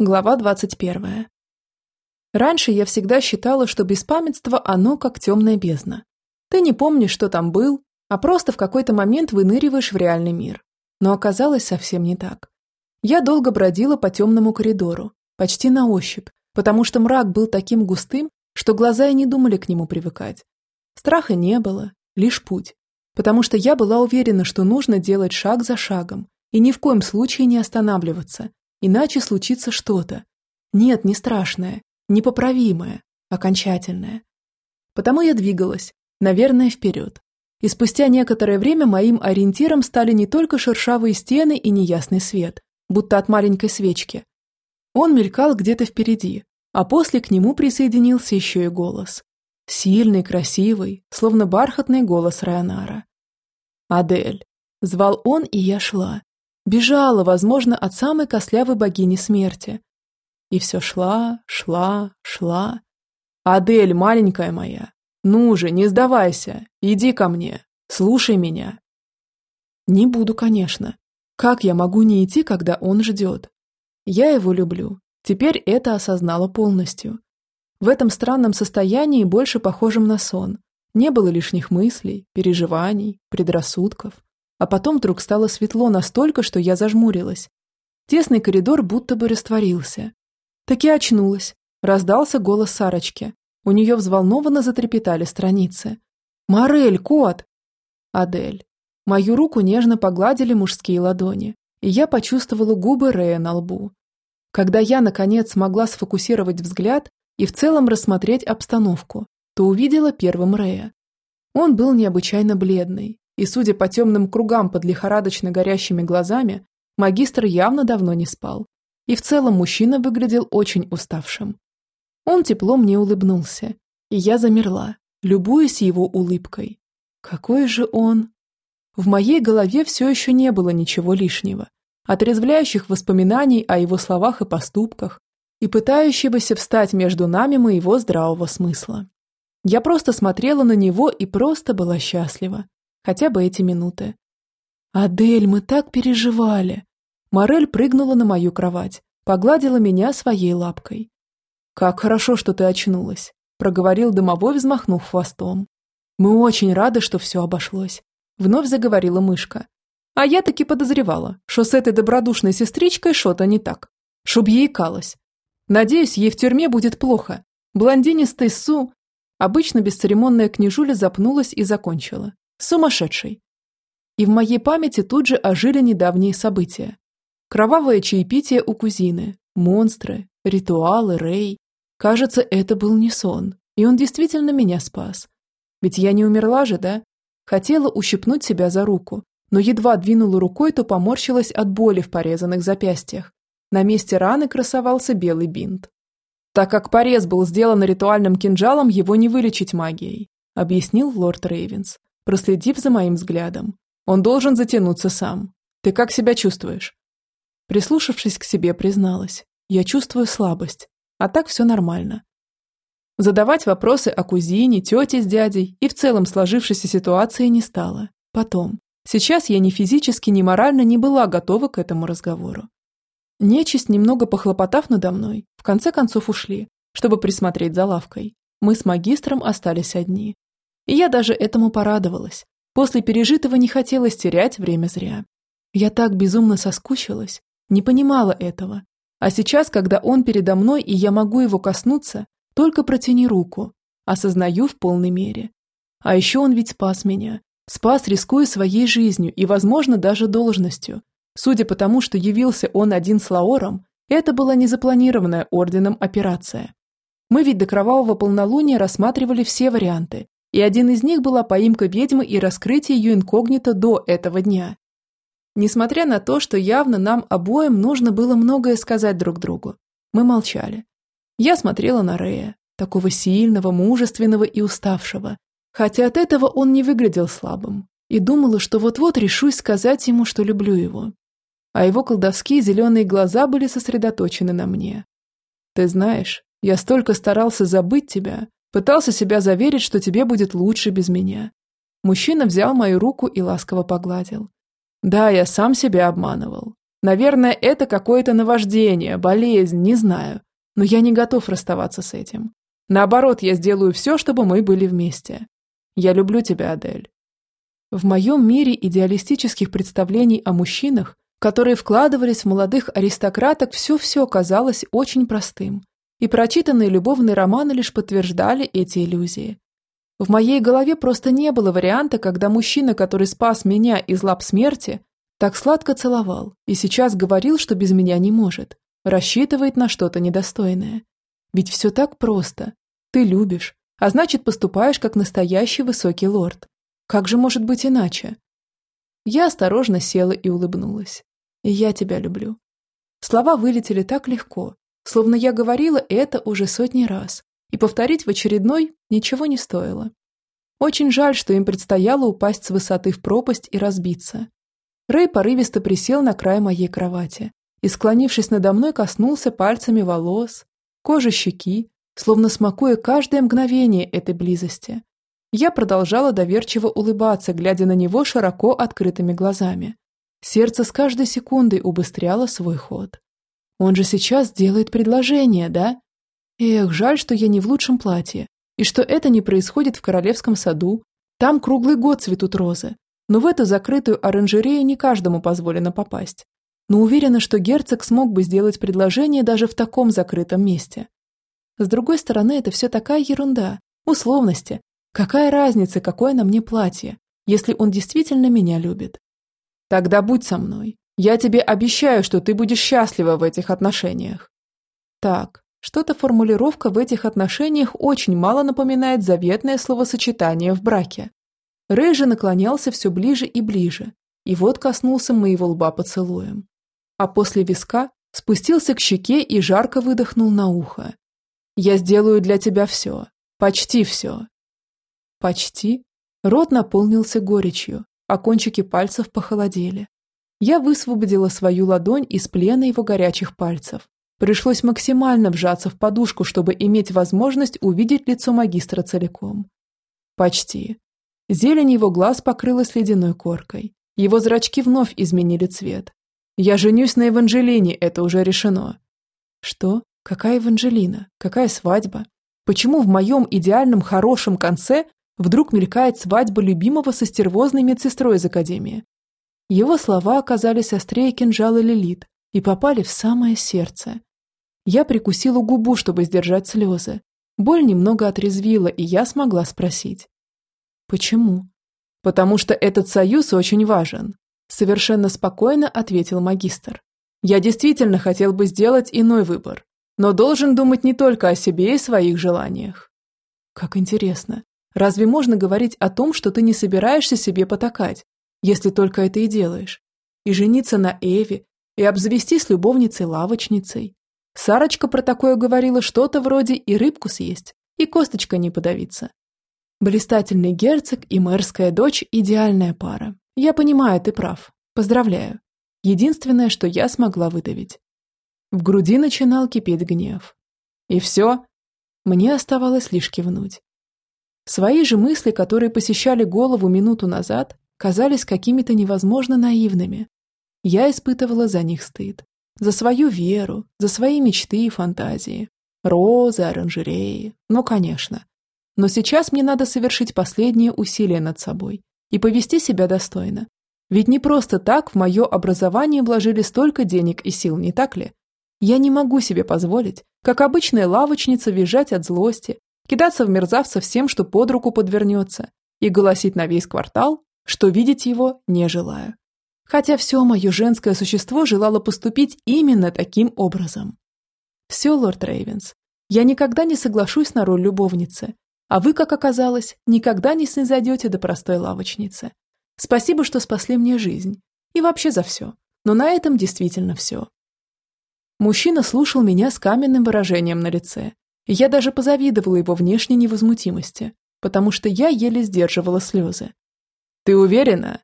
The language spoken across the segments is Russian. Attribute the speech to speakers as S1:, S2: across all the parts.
S1: Глава 21. Раньше я всегда считала, что беспамятство оно как темная бездна. Ты не помнишь, что там был, а просто в какой-то момент выныриваешь в реальный мир. Но оказалось совсем не так. Я долго бродила по темному коридору, почти на ощупь, потому что мрак был таким густым, что глаза и не думали к нему привыкать. Страха не было, лишь путь, потому что я была уверена, что нужно делать шаг за шагом и ни в коем случае не останавливаться, Иначе случится что-то. Нет, не страшное, непоправимое, окончательное. Потому я двигалась, наверное, вперед. И спустя некоторое время моим ориентиром стали не только шершавые стены и неясный свет, будто от маленькой свечки. Он мелькал где-то впереди, а после к нему присоединился еще и голос. Сильный, красивый, словно бархатный голос Районара. «Адель!» – звал он, и я шла, Бежала, возможно, от самой кослявой богини смерти. И все шла, шла, шла. «Адель, маленькая моя, ну же, не сдавайся, иди ко мне, слушай меня». Не буду, конечно. Как я могу не идти, когда он ждет? Я его люблю. Теперь это осознала полностью. В этом странном состоянии, больше похожем на сон, не было лишних мыслей, переживаний, предрассудков. А потом вдруг стало светло настолько, что я зажмурилась. Тесный коридор будто бы растворился. Так и очнулась. Раздался голос Сарочки. У нее взволнованно затрепетали страницы. «Морель, кот!» «Адель». Мою руку нежно погладили мужские ладони, и я почувствовала губы Рея на лбу. Когда я, наконец, смогла сфокусировать взгляд и в целом рассмотреть обстановку, то увидела первым Рея. Он был необычайно бледный, и, судя по темным кругам под лихорадочно горящими глазами, магистр явно давно не спал. И в целом мужчина выглядел очень уставшим. Он тепло мне улыбнулся, и я замерла, любуясь его улыбкой. Какой же он... В моей голове все еще не было ничего лишнего, отрезвляющих воспоминаний о его словах и поступках, и пытающегося встать между нами моего здравого смысла. Я просто смотрела на него и просто была счастлива, хотя бы эти минуты. «Адель, мы так переживали!» Морель прыгнула на мою кровать, погладила меня своей лапкой. «Как хорошо, что ты очнулась», – проговорил домовой, взмахнув хвостом. «Мы очень рады, что все обошлось», – вновь заговорила мышка. А я таки подозревала, что с этой добродушной сестричкой что-то не так. Чтоб ей калось. Надеюсь, ей в тюрьме будет плохо. Блондинистый Су... Обычно бесцеремонная княжуля запнулась и закончила. Сумасшедший. И в моей памяти тут же ожили недавние события. Кровавое чаепитие у кузины, монстры, ритуалы, Рэй. Кажется, это был не сон, и он действительно меня спас. Ведь я не умерла же, да? Хотела ущипнуть себя за руку, но едва двинула рукой, то поморщилась от боли в порезанных запястьях. На месте раны красовался белый бинт. Так как порез был сделан ритуальным кинжалом, его не вылечить магией, объяснил лорд Рейвенс проследив за моим взглядом. Он должен затянуться сам. Ты как себя чувствуешь? Прислушавшись к себе, призналась. Я чувствую слабость, а так все нормально. Задавать вопросы о кузине, тете с дядей и в целом сложившейся ситуации не стала. Потом. Сейчас я ни физически, ни морально не была готова к этому разговору. Нечисть, немного похлопотав надо мной, в конце концов ушли, чтобы присмотреть за лавкой. Мы с магистром остались одни. И я даже этому порадовалась. После пережитого не хотелось терять время зря. Я так безумно соскучилась, не понимала этого. А сейчас, когда он передо мной и я могу его коснуться, только протяни руку. Осознаю в полной мере. А еще он ведь спас меня. Спас, рискуя своей жизнью и, возможно, даже должностью. Судя по тому, что явился он один с Лаором, это была незапланированная орденом операция. Мы ведь до кровавого полнолуния рассматривали все варианты и один из них была поимка ведьмы и раскрытие ее инкогнито до этого дня. Несмотря на то, что явно нам обоим нужно было многое сказать друг другу, мы молчали. Я смотрела на Рея, такого сильного, мужественного и уставшего, хотя от этого он не выглядел слабым, и думала, что вот-вот решусь сказать ему, что люблю его. А его колдовские зеленые глаза были сосредоточены на мне. «Ты знаешь, я столько старался забыть тебя, Пытался себя заверить, что тебе будет лучше без меня. Мужчина взял мою руку и ласково погладил. Да, я сам себя обманывал. Наверное, это какое-то наваждение, болезнь, не знаю. Но я не готов расставаться с этим. Наоборот, я сделаю все, чтобы мы были вместе. Я люблю тебя, Адель. В моем мире идеалистических представлений о мужчинах, которые вкладывались в молодых аристократок, все-все казалось очень простым. И прочитанные любовные романы лишь подтверждали эти иллюзии. В моей голове просто не было варианта, когда мужчина, который спас меня из лап смерти, так сладко целовал и сейчас говорил, что без меня не может, рассчитывает на что-то недостойное. Ведь все так просто. Ты любишь, а значит поступаешь как настоящий высокий лорд. Как же может быть иначе? Я осторожно села и улыбнулась. Я тебя люблю. Слова вылетели так легко, словно я говорила это уже сотни раз, и повторить в очередной ничего не стоило. Очень жаль, что им предстояло упасть с высоты в пропасть и разбиться. Рэй порывисто присел на край моей кровати и, склонившись надо мной, коснулся пальцами волос, кожи щеки, словно смакуя каждое мгновение этой близости. Я продолжала доверчиво улыбаться, глядя на него широко открытыми глазами. Сердце с каждой секундой убыстряло свой ход. Он же сейчас делает предложение, да? Эх, жаль, что я не в лучшем платье, и что это не происходит в королевском саду. Там круглый год цветут розы, но в эту закрытую оранжерею не каждому позволено попасть. Но уверена, что герцог смог бы сделать предложение даже в таком закрытом месте. С другой стороны, это все такая ерунда, условности. Какая разница, какое на мне платье, если он действительно меня любит? Тогда будь со мной. Я тебе обещаю, что ты будешь счастлива в этих отношениях. Так, что-то формулировка в этих отношениях очень мало напоминает заветное словосочетание в браке. Же наклонялся все ближе и ближе, и вот коснулся моего лба поцелуем. А после виска спустился к щеке и жарко выдохнул на ухо. «Я сделаю для тебя все. Почти все». «Почти?» Рот наполнился горечью, а кончики пальцев похолодели. Я высвободила свою ладонь из плена его горячих пальцев. Пришлось максимально вжаться в подушку, чтобы иметь возможность увидеть лицо магистра целиком. Почти. Зелень его глаз покрылась ледяной коркой. Его зрачки вновь изменили цвет. «Я женюсь на Эванжелине, это уже решено». «Что? Какая Эванжелина? Какая свадьба? Почему в моем идеальном хорошем конце вдруг мелькает свадьба любимого со стервозной медсестрой из Академии?» Его слова оказались острее кинжала Лилит и попали в самое сердце. Я прикусила губу, чтобы сдержать слезы. Боль немного отрезвила, и я смогла спросить. Почему? Потому что этот союз очень важен, совершенно спокойно ответил магистр. Я действительно хотел бы сделать иной выбор, но должен думать не только о себе и своих желаниях. Как интересно. Разве можно говорить о том, что ты не собираешься себе потакать, если только это и делаешь? И жениться на Эве, и обзавестись любовницей-лавочницей. Сарочка про такое говорила что-то вроде и рыбку съесть, и косточка не подавиться. Блистательный герцог и мэрская дочь – идеальная пара. Я понимаю, ты прав. Поздравляю. Единственное, что я смогла выдавить. В груди начинал кипеть гнев. И все? Мне оставалось лишь кивнуть. Свои же мысли, которые посещали голову минуту назад, казались какими-то невозможно наивными. Я испытывала за них стыд. За свою веру, за свои мечты и фантазии. Розы, оранжереи. Ну, конечно. Но сейчас мне надо совершить последние усилия над собой и повести себя достойно. Ведь не просто так в мое образование вложили столько денег и сил, не так ли? Я не могу себе позволить, как обычная лавочница, визжать от злости, кидаться в мерзавца всем, что под руку подвернется, и голосить на весь квартал, что видеть его не желаю. Хотя все мое женское существо желало поступить именно таким образом. Все, лорд Рейвенс, я никогда не соглашусь на роль любовницы, а вы, как оказалось, никогда не снизойдете до простой лавочницы. Спасибо, что спасли мне жизнь. И вообще за все. Но на этом действительно все. Мужчина слушал меня с каменным выражением на лице. Я даже позавидовала его внешней невозмутимости, потому что я еле сдерживала слезы. «Ты уверена?»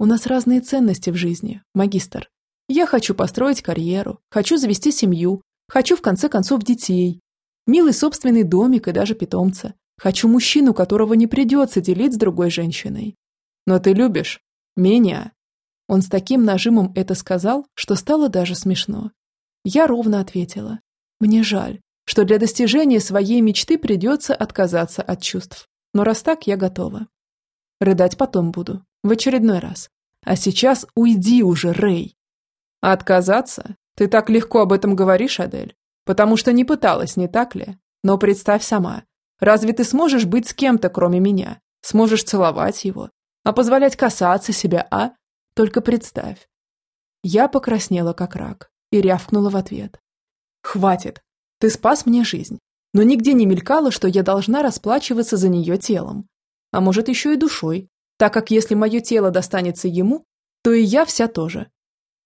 S1: «У нас разные ценности в жизни, магистр. Я хочу построить карьеру, хочу завести семью, хочу в конце концов детей, милый собственный домик и даже питомца. Хочу мужчину, которого не придется делить с другой женщиной. Но ты любишь меня. Он с таким нажимом это сказал, что стало даже смешно. Я ровно ответила. Мне жаль, что для достижения своей мечты придется отказаться от чувств. Но раз так, я готова. Рыдать потом буду, в очередной раз. А сейчас уйди уже, Рэй. А отказаться? Ты так легко об этом говоришь, Адель. Потому что не пыталась, не так ли? Но представь сама. Разве ты сможешь быть с кем-то, кроме меня? Сможешь целовать его? А позволять касаться себя, а? Только представь. Я покраснела, как рак, и рявкнула в ответ. Хватит. Ты спас мне жизнь. Но нигде не мелькало, что я должна расплачиваться за нее телом. А может, еще и душой, так как если мое тело достанется ему, то и я вся тоже.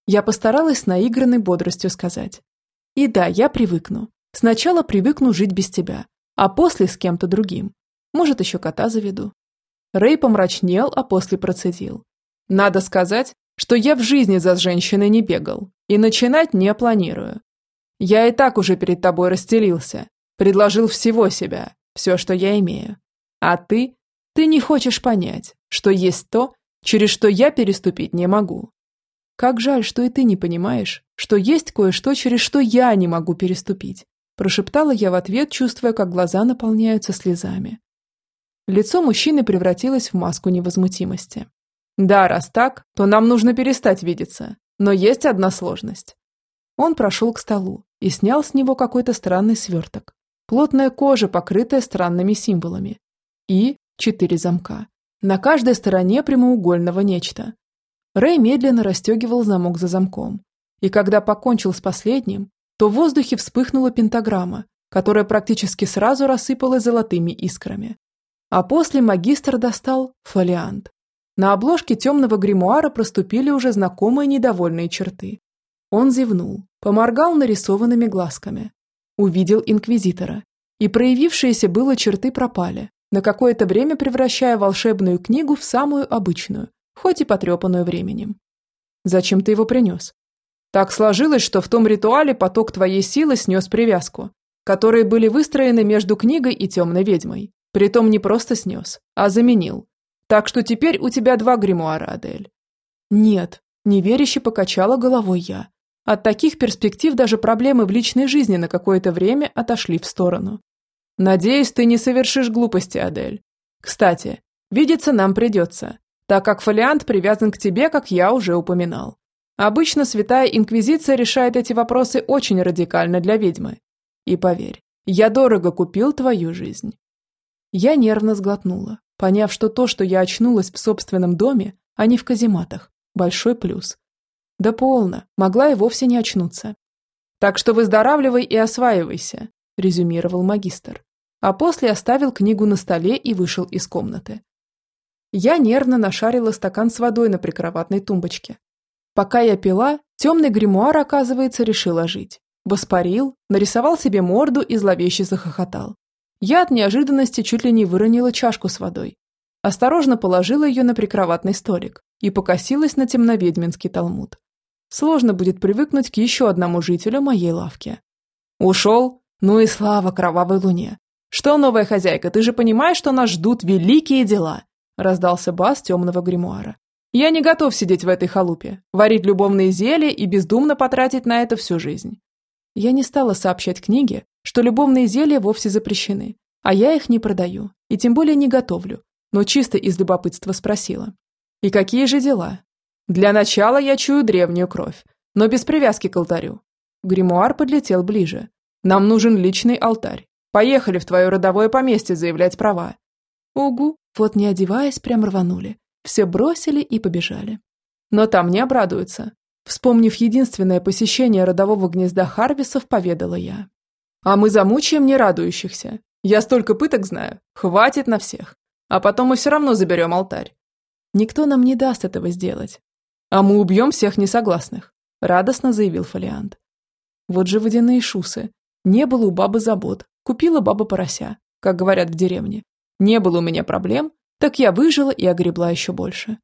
S1: Я постаралась с наигранной бодростью сказать. И да, я привыкну. Сначала привыкну жить без тебя, а после с кем-то другим. Может, еще кота заведу. Рэй помрачнел, а после процедил. Надо сказать, что я в жизни за женщиной не бегал и начинать не планирую. Я и так уже перед тобой расстелился, предложил всего себя, все, что я имею. А ты, ты не хочешь понять, что есть то, через что я переступить не могу. Как жаль, что и ты не понимаешь, что есть кое-что, через что я не могу переступить. Прошептала я в ответ, чувствуя, как глаза наполняются слезами. Лицо мужчины превратилось в маску невозмутимости. «Да, раз так, то нам нужно перестать видеться. Но есть одна сложность». Он прошел к столу и снял с него какой-то странный сверток. Плотная кожа, покрытая странными символами. И четыре замка. На каждой стороне прямоугольного нечто. Рэй медленно расстегивал замок за замком. И когда покончил с последним, то в воздухе вспыхнула пентаграмма, которая практически сразу рассыпалась золотыми искрами. А после магистр достал фолиант. На обложке темного гримуара проступили уже знакомые недовольные черты. Он зевнул, поморгал нарисованными глазками. Увидел инквизитора. И проявившиеся было черты пропали, на какое-то время превращая волшебную книгу в самую обычную, хоть и потрепанную временем. «Зачем ты его принес?» Так сложилось, что в том ритуале поток твоей силы снес привязку, которые были выстроены между книгой и темной ведьмой. Притом не просто снес, а заменил. Так что теперь у тебя два гримуара, Адель. Нет, неверяще покачала головой я. От таких перспектив даже проблемы в личной жизни на какое-то время отошли в сторону. Надеюсь, ты не совершишь глупости, Адель. Кстати, видеться нам придется, так как фолиант привязан к тебе, как я уже упоминал. Обычно Святая Инквизиция решает эти вопросы очень радикально для ведьмы. И поверь, я дорого купил твою жизнь. Я нервно сглотнула, поняв, что то, что я очнулась в собственном доме, а не в казематах, большой плюс. Да полно, могла и вовсе не очнуться. Так что выздоравливай и осваивайся, резюмировал магистр. А после оставил книгу на столе и вышел из комнаты. Я нервно нашарила стакан с водой на прикроватной тумбочке, Пока я пила, темный гримуар, оказывается, решил ожить. Воспарил, нарисовал себе морду и зловеще захохотал. Я от неожиданности чуть ли не выронила чашку с водой. Осторожно положила ее на прикроватный столик и покосилась на темноведьминский талмуд. Сложно будет привыкнуть к еще одному жителю моей лавки. Ушел? Ну и слава кровавой луне. Что, новая хозяйка, ты же понимаешь, что нас ждут великие дела? Раздался бас темного гримуара. Я не готов сидеть в этой халупе, варить любовные зелья и бездумно потратить на это всю жизнь. Я не стала сообщать книге, что любовные зелья вовсе запрещены, а я их не продаю, и тем более не готовлю, но чисто из любопытства спросила. И какие же дела? Для начала я чую древнюю кровь, но без привязки к алтарю. Гримуар подлетел ближе. Нам нужен личный алтарь. Поехали в твое родовое поместье заявлять права. Угу, вот не одеваясь, прям рванули. Все бросили и побежали. Но там не обрадуются. Вспомнив единственное посещение родового гнезда Харвисов, поведала я. А мы замучаем нерадующихся. Я столько пыток знаю. Хватит на всех. А потом мы все равно заберем алтарь. Никто нам не даст этого сделать. А мы убьем всех несогласных, радостно заявил Фолиант. Вот же водяные шусы. Не было у бабы забот. Купила баба порося, как говорят в деревне. Не было у меня проблем, так я выжила и огребла еще больше.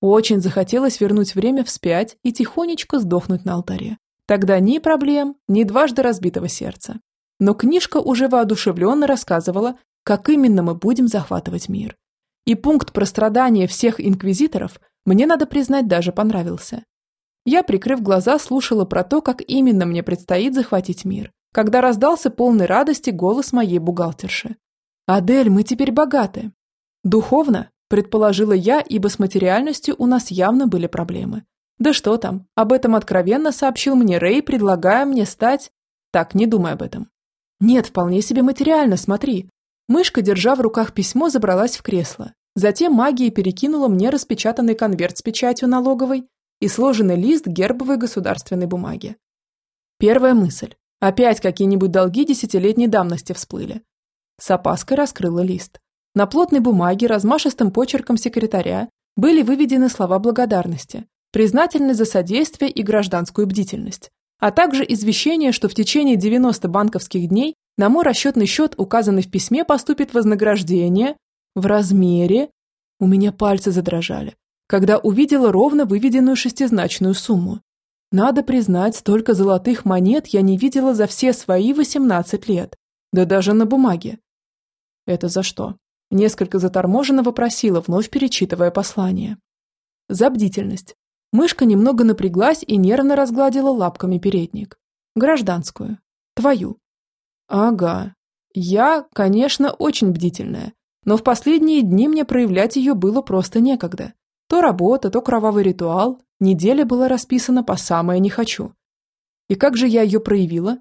S1: Очень захотелось вернуть время вспять и тихонечко сдохнуть на алтаре. Тогда ни проблем, ни дважды разбитого сердца. Но книжка уже воодушевленно рассказывала, как именно мы будем захватывать мир. И пункт про страдания всех инквизиторов Мне, надо признать, даже понравился. Я, прикрыв глаза, слушала про то, как именно мне предстоит захватить мир, когда раздался полный радости голос моей бухгалтерши. «Адель, мы теперь богаты». «Духовно?» – предположила я, ибо с материальностью у нас явно были проблемы. Да что там, об этом откровенно сообщил мне Рэй, предлагая мне стать... Так, не думай об этом. Нет, вполне себе материально, смотри. Мышка, держа в руках письмо, забралась в кресло. Затем магией перекинула мне распечатанный конверт с печатью налоговой и сложенный лист гербовой государственной бумаги. Первая мысль. Опять какие-нибудь долги десятилетней давности всплыли. С опаской раскрыла лист. На плотной бумаге размашистым почерком секретаря были выведены слова благодарности, признательность за содействие и гражданскую бдительность, а также извещение, что в течение 90 банковских дней на мой расчетный счет, указанный в письме, поступит вознаграждение в размере... У меня пальцы задрожали когда увидела ровно выведенную шестизначную сумму. Надо признать, столько золотых монет я не видела за все свои 18 лет, да даже на бумаге. Это за что? Несколько заторможенно вопросила, вновь перечитывая послание. За бдительность. Мышка немного напряглась и нервно разгладила лапками передник. Гражданскую. Твою. Ага. Я, конечно, очень бдительная, но в последние дни мне проявлять ее было просто некогда. То работа, то кровавый ритуал. Неделя была расписана по самое «не хочу». И как же я ее проявила?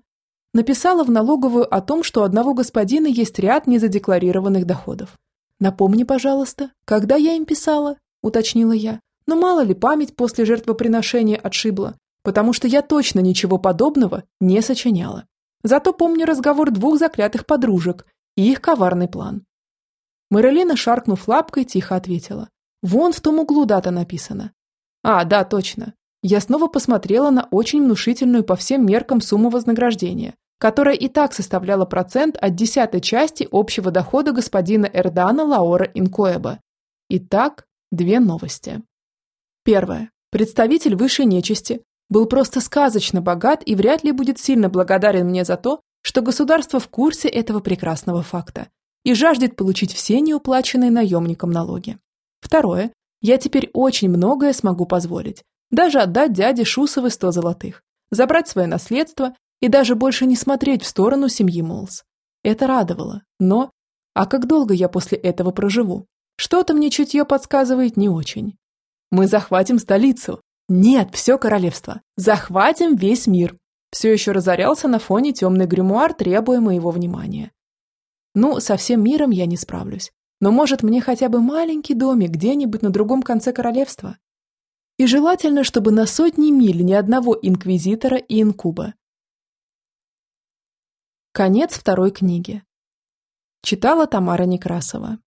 S1: Написала в налоговую о том, что у одного господина есть ряд незадекларированных доходов. «Напомни, пожалуйста, когда я им писала?» – уточнила я. Но мало ли память после жертвоприношения отшибла, потому что я точно ничего подобного не сочиняла. Зато помню разговор двух заклятых подружек и их коварный план. Мэрилина, шаркнув лапкой, тихо ответила. Вон в том углу дата написана. А, да, точно. Я снова посмотрела на очень внушительную по всем меркам сумму вознаграждения, которая и так составляла процент от десятой части общего дохода господина Эрдана Лаора Инкоэба. Итак, две новости. Первое. Представитель высшей нечисти был просто сказочно богат и вряд ли будет сильно благодарен мне за то, что государство в курсе этого прекрасного факта и жаждет получить все неуплаченные наемникам налоги. Второе. Я теперь очень многое смогу позволить. Даже отдать дяде Шусовой сто золотых, забрать свое наследство и даже больше не смотреть в сторону семьи Молс. Это радовало, но... А как долго я после этого проживу? Что-то мне чутье подсказывает не очень. Мы захватим столицу. Нет, все королевство. Захватим весь мир. Все еще разорялся на фоне темный гримуар, требуя моего внимания. Ну, со всем миром я не справлюсь. Но может мне хотя бы маленький домик где-нибудь на другом конце королевства? И желательно, чтобы на сотни миль ни одного инквизитора и инкуба. Конец второй книги. Читала Тамара Некрасова.